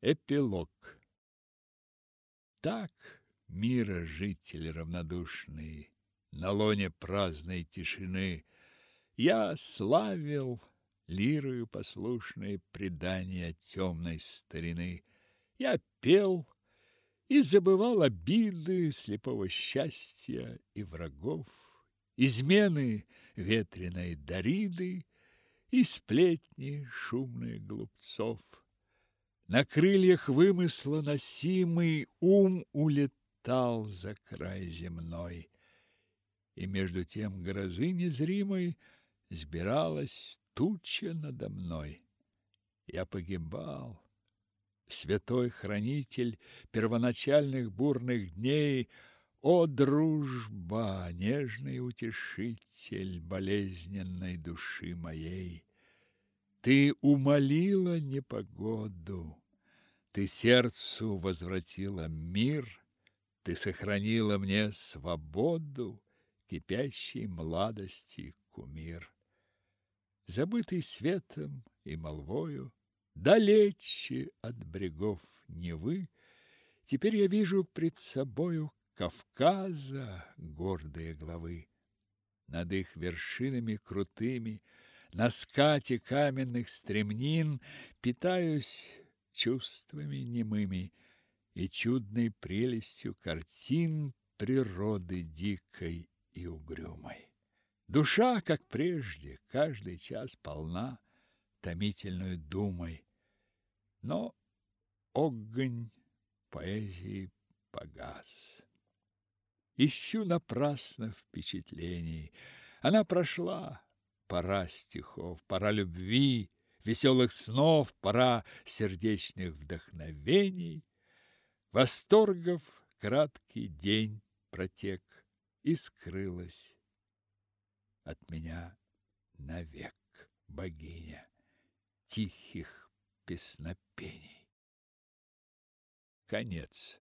Эпилог Так мира житель равнодушный, На лоне праздной тишины, Я славил лирою послушной Предания темной старины. Я пел и забывал обиды Слепого счастья и врагов, Измены ветреной Дариды И сплетни шумные глупцов. На крыльях вымысла носимый ум улетал за край земной, и между тем грозы незримой сбиралась туча надо мной. Я погибал. Святой хранитель первоначальных бурных дней, о дружба, нежный утешитель болезненной души моей! Ты умолила непогоду, ты сердцу возвратила мир, ты сохранила мне свободу, кипящей младости кумир. Забытый светом и молвою, далече от брегов Невы, теперь я вижу пред собою Кавказа гордые главы. Над их вершинами крутыми на скате каменных стремнин питаюсь чувствами немыми и чудной прелестью картин природы дикой и угрюмой. Душа, как прежде, каждый час полна томительной думой, но огонь поэзии погас. Ищу напрасно впечатлений. Она прошла, Пора стихов, пора любви, веселых снов, пора сердечных вдохновений. Восторгов краткий день протек и скрылась от меня навек богиня тихих песнопений. Конец.